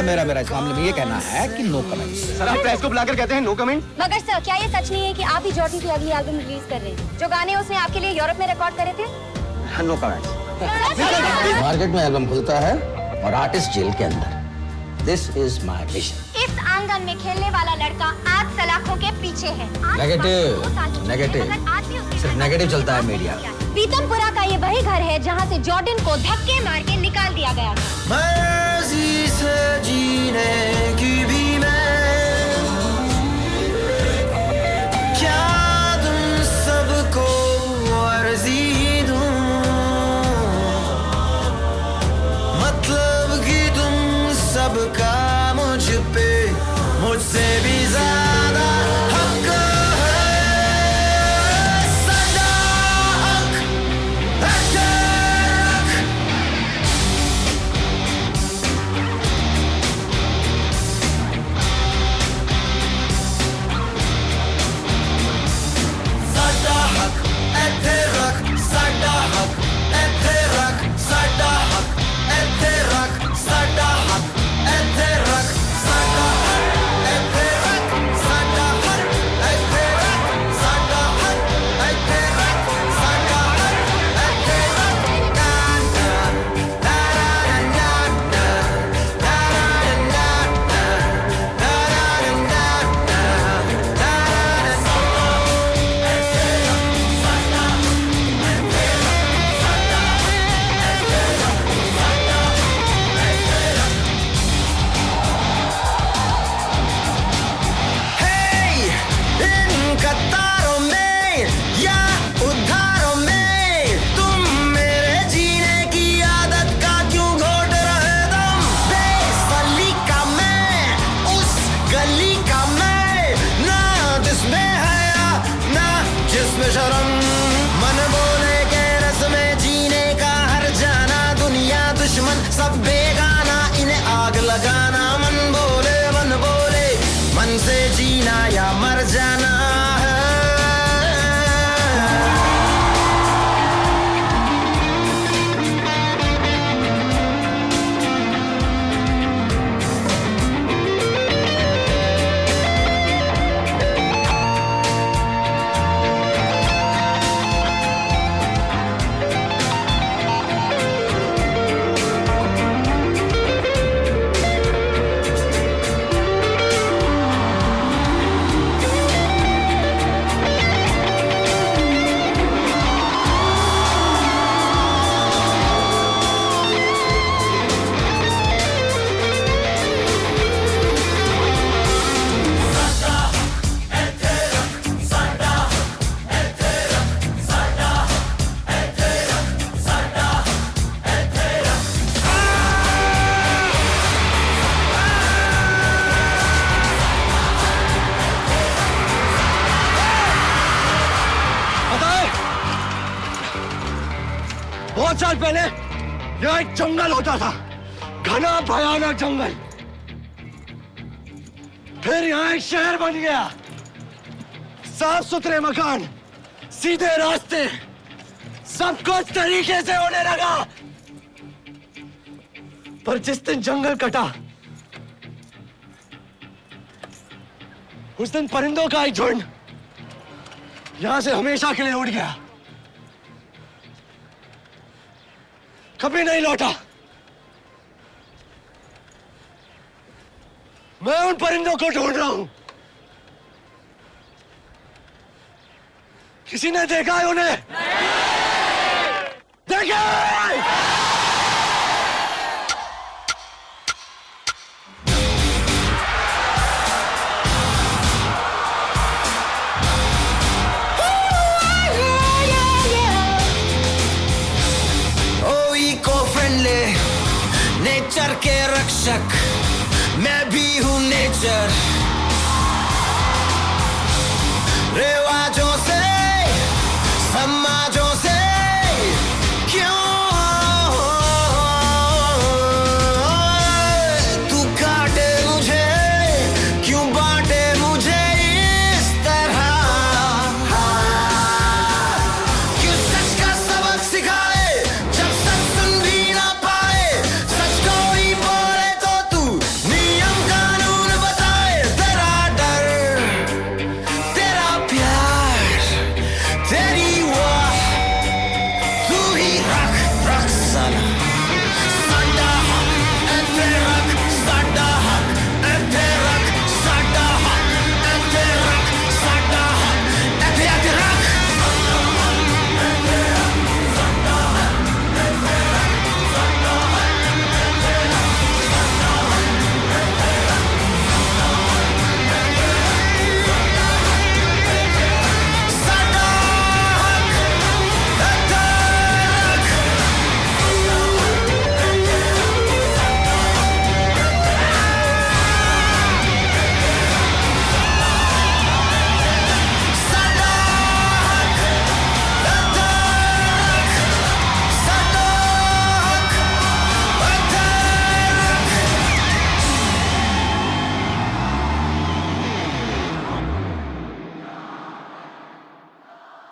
हमारा इस मामले में ये कहना है कि नो कमेंट्स सर आप प्रेस को बुलाकर कहते हैं नो कमेंट मगर सर क्या ये सच नहीं है कि आप ही जॉर्डन की अगली एल्बम रिलीज़ कर रहे हैं? जो गाने उसने आपके लिए यूरोप में रिकॉर्ड करे थे? नो कमेंट मार्केट में एल्बम खुलता है और आर्टिस्ट जेल के अंदर। दिस इज़ माई विजन इस आँगन में खेलने वाला लड़का आज सलाखों के पीछे है। भी उसके सिर्फ़ में चलता है मीडिया। पीतमपुरा का ये वही घर है जहाँ से जॉर्डन को धक्के मार के निकाल दिया गया मर्ज़ी से जीने की भी मैं क्या तुम सबको मतलब कि तुम सबका मुझ पे, मुझसे भी ज़्यादा I बहुत साल पहले। यहाँ एक जंगल होता था। घना भयानक जंगल। फिर यहाँ एक शहर बन गया। साफ़ सुथरे मकान, सीधे रास्ते। सब कुछ तरीके से होने लगा। पर जिस दिन जंगल कटा, उस दिन परिंदों का एक झुंड यहाँ से हमेशा के लिए उड़ गया। कभी नहीं लौटा। मैं उन परिंदों को ढूंढ रहा हूँ। किसी ने देखा है उन्हें? देखा! नेचर के रक्षक मैं भी हूँ नेचर